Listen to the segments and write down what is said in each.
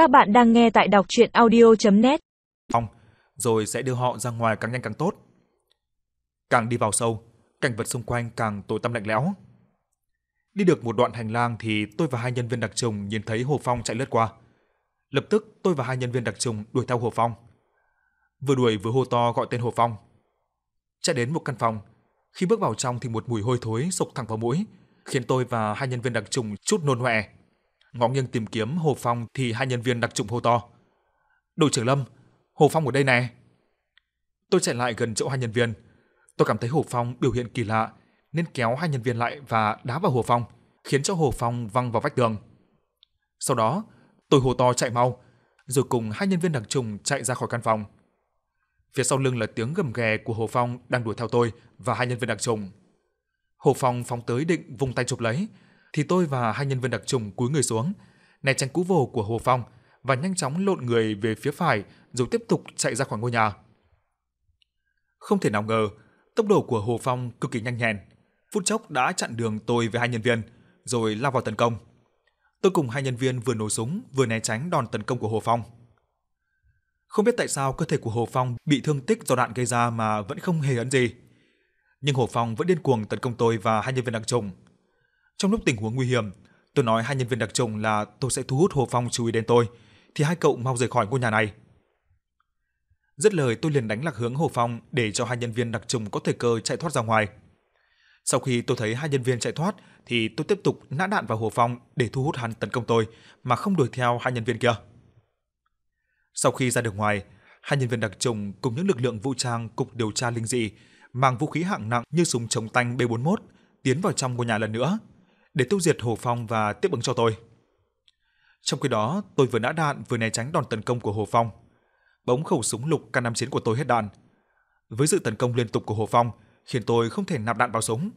Các bạn đang nghe tại đọc chuyện audio.net Phong, rồi sẽ đưa họ ra ngoài càng nhanh càng tốt. Càng đi vào sâu, cảnh vật xung quanh càng tối tăm lạnh lẽo. Đi được một đoạn hành lang thì tôi và hai nhân viên đặc trùng nhìn thấy Hồ Phong chạy lướt qua. Lập tức tôi và hai nhân viên đặc trùng đuổi theo Hồ Phong. Vừa đuổi vừa hô to gọi tên Hồ Phong. Chạy đến một căn phòng, khi bước vào trong thì một mùi hôi thối sộc thẳng vào mũi, khiến tôi và hai nhân viên đặc trùng chút nôn hoẹ. Ngó nghiêng tìm kiếm Hồ Phong thì hai nhân viên đặc trùng hô to. Đội trưởng Lâm, Hồ Phong ở đây nè. Tôi chạy lại gần chỗ hai nhân viên. Tôi cảm thấy Hồ Phong biểu hiện kỳ lạ nên kéo hai nhân viên lại và đá vào Hồ Phong, khiến cho Hồ Phong văng vào vách tường. Sau đó, tôi hô to chạy mau, rồi cùng hai nhân viên đặc trùng chạy ra khỏi căn phòng. Phía sau lưng là tiếng gầm ghè của Hồ Phong đang đuổi theo tôi và hai nhân viên đặc trùng. Hồ Phong phóng tới định vung tay chụp lấy, thì tôi và hai nhân viên đặc trùng cúi người xuống, né tránh cú vồ của Hồ Phong và nhanh chóng lộn người về phía phải rồi tiếp tục chạy ra khỏi ngôi nhà. Không thể nào ngờ, tốc độ của Hồ Phong cực kỳ nhanh nhẹn, phút chốc đã chặn đường tôi với hai nhân viên, rồi lao vào tấn công. Tôi cùng hai nhân viên vừa nổ súng vừa né tránh đòn tấn công của Hồ Phong. Không biết tại sao cơ thể của Hồ Phong bị thương tích do đạn gây ra mà vẫn không hề ấn gì. Nhưng Hồ Phong vẫn điên cuồng tấn công tôi và hai nhân viên đặc trùng. Trong lúc tình huống nguy hiểm, tôi nói hai nhân viên đặc trùng là tôi sẽ thu hút Hồ Phong chú ý đến tôi, thì hai cậu mau rời khỏi ngôi nhà này. Dứt lời tôi liền đánh lạc hướng Hồ Phong để cho hai nhân viên đặc trùng có thời cơ chạy thoát ra ngoài. Sau khi tôi thấy hai nhân viên chạy thoát thì tôi tiếp tục nã đạn vào Hồ Phong để thu hút hắn tấn công tôi mà không đuổi theo hai nhân viên kia. Sau khi ra được ngoài, hai nhân viên đặc trùng cùng những lực lượng vũ trang cục điều tra linh dị mang vũ khí hạng nặng như súng chống tanh B41 tiến vào trong ngôi nhà lần nữa để tiêu diệt Hồ Phong và tiếp ứng cho tôi. Trong khi đó, tôi vừa nã đạn vừa né tránh đòn tấn công của Hồ Phong. Bỗng khẩu súng lục K59 của tôi hết đạn. Với sự tấn công liên tục của Hồ Phong, khiến tôi không thể nạp đạn vào súng.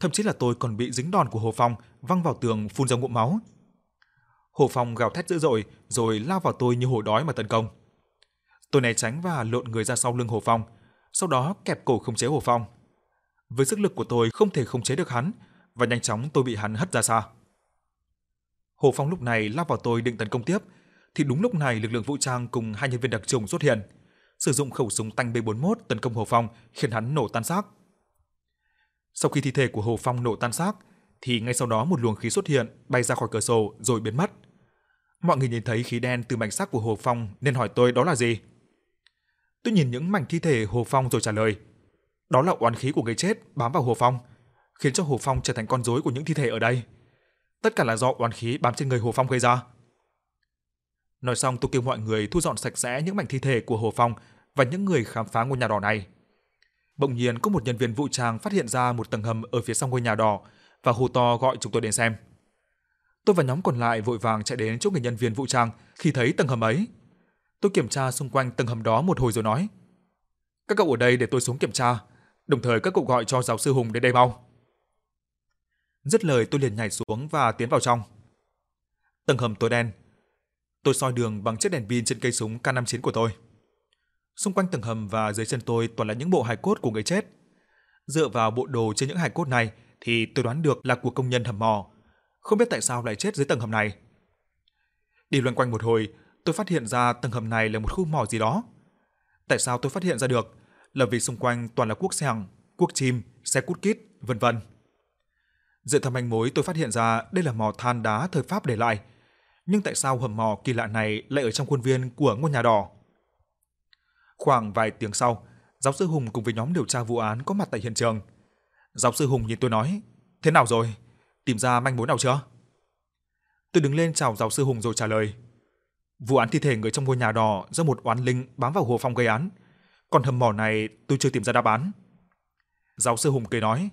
Thậm chí là tôi còn bị dính đòn của Hồ Phong văng vào tường phun ra ngụm máu. Hồ Phong gào thét dữ dội rồi lao vào tôi như hổ đói mà tấn công. Tôi né tránh và lộn người ra sau lưng Hồ Phong, sau đó kẹp cổ khống chế Hồ Phong. Với sức lực của tôi không thể khống chế được hắn và nhanh chóng tôi bị hắn hất ra xa. Hồ Phong lúc này lao vào tôi định tấn công tiếp, thì đúng lúc này lực lượng vũ trang cùng hai nhân viên đặc trùng xuất hiện, sử dụng khẩu súng tanh B41 tấn công Hồ Phong khiến hắn nổ tan xác. Sau khi thi thể của Hồ Phong nổ tan xác, thì ngay sau đó một luồng khí xuất hiện, bay ra khỏi cửa sổ rồi biến mất. Mọi người nhìn thấy khí đen từ mảnh xác của Hồ Phong nên hỏi tôi đó là gì. Tôi nhìn những mảnh thi thể Hồ Phong rồi trả lời, đó là oán khí của người chết bám vào Hồ Phong, khiến cho Hồ Phong trở thành con rối của những thi thể ở đây. Tất cả là do oán khí bám trên người Hồ Phong gây ra. Nói xong tôi kêu mọi người thu dọn sạch sẽ những mảnh thi thể của Hồ Phong và những người khám phá ngôi nhà đỏ này. Bỗng nhiên có một nhân viên vũ trang phát hiện ra một tầng hầm ở phía sau ngôi nhà đỏ và hô to gọi chúng tôi đến xem. Tôi và nhóm còn lại vội vàng chạy đến chỗ người nhân viên vũ trang khi thấy tầng hầm ấy. Tôi kiểm tra xung quanh tầng hầm đó một hồi rồi nói: "Các cậu ở đây để tôi xuống kiểm tra, đồng thời các cậu gọi cho giáo sư Hùng đến đây mau." Dứt lời tôi liền nhảy xuống và tiến vào trong. Tầng hầm tối đen. Tôi soi đường bằng chiếc đèn pin trên cây súng K59 của tôi. Xung quanh tầng hầm và dưới chân tôi toàn là những bộ hài cốt của người chết. Dựa vào bộ đồ trên những hài cốt này thì tôi đoán được là của công nhân hầm mỏ. Không biết tại sao lại chết dưới tầng hầm này. Đi loanh quanh một hồi, tôi phát hiện ra tầng hầm này là một khu mỏ gì đó. Tại sao tôi phát hiện ra được? Là vì xung quanh toàn là cuốc xẻng, cuốc chim, xe cút kít, vân vân. Dựa theo manh mối tôi phát hiện ra đây là mỏ than đá thời Pháp để lại. Nhưng tại sao hầm mỏ kỳ lạ này lại ở trong khuôn viên của ngôi nhà đỏ? Khoảng vài tiếng sau, giáo sư Hùng cùng với nhóm điều tra vụ án có mặt tại hiện trường. Giáo sư Hùng nhìn tôi nói, thế nào rồi? Tìm ra manh mối nào chưa? Tôi đứng lên chào giáo sư Hùng rồi trả lời. Vụ án thi thể người trong ngôi nhà đỏ do một oán linh bám vào Hồ Phong gây án. Còn hầm mỏ này tôi chưa tìm ra đáp án. Giáo sư Hùng cười nói,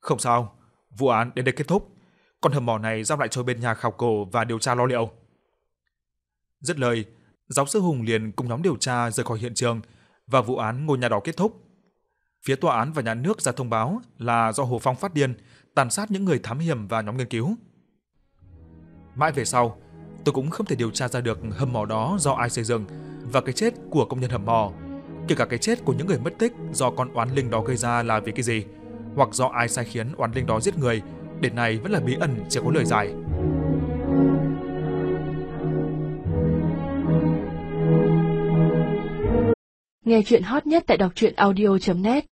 không sao, vụ án đến đây kết thúc. Còn hầm mỏ này giao lại cho bên nhà khảo cổ và điều tra lo liệu. Dứt lời, giáo sư Hùng liền cùng nhóm điều tra rời khỏi hiện trường và vụ án ngôi nhà đỏ kết thúc. Phía tòa án và nhà nước ra thông báo là do Hồ Phong phát điên, tàn sát những người thám hiểm và nhóm nghiên cứu. Mãi về sau, tôi cũng không thể điều tra ra được hầm mỏ đó do ai xây dựng và cái chết của công nhân hầm mỏ, kể cả cái chết của những người mất tích do con oán linh đó gây ra là vì cái gì, hoặc do ai sai khiến oán linh đó giết người, đến nay vẫn là bí ẩn chưa có lời giải. Nghe chuyện hot nhất tại đọc truyện audio.net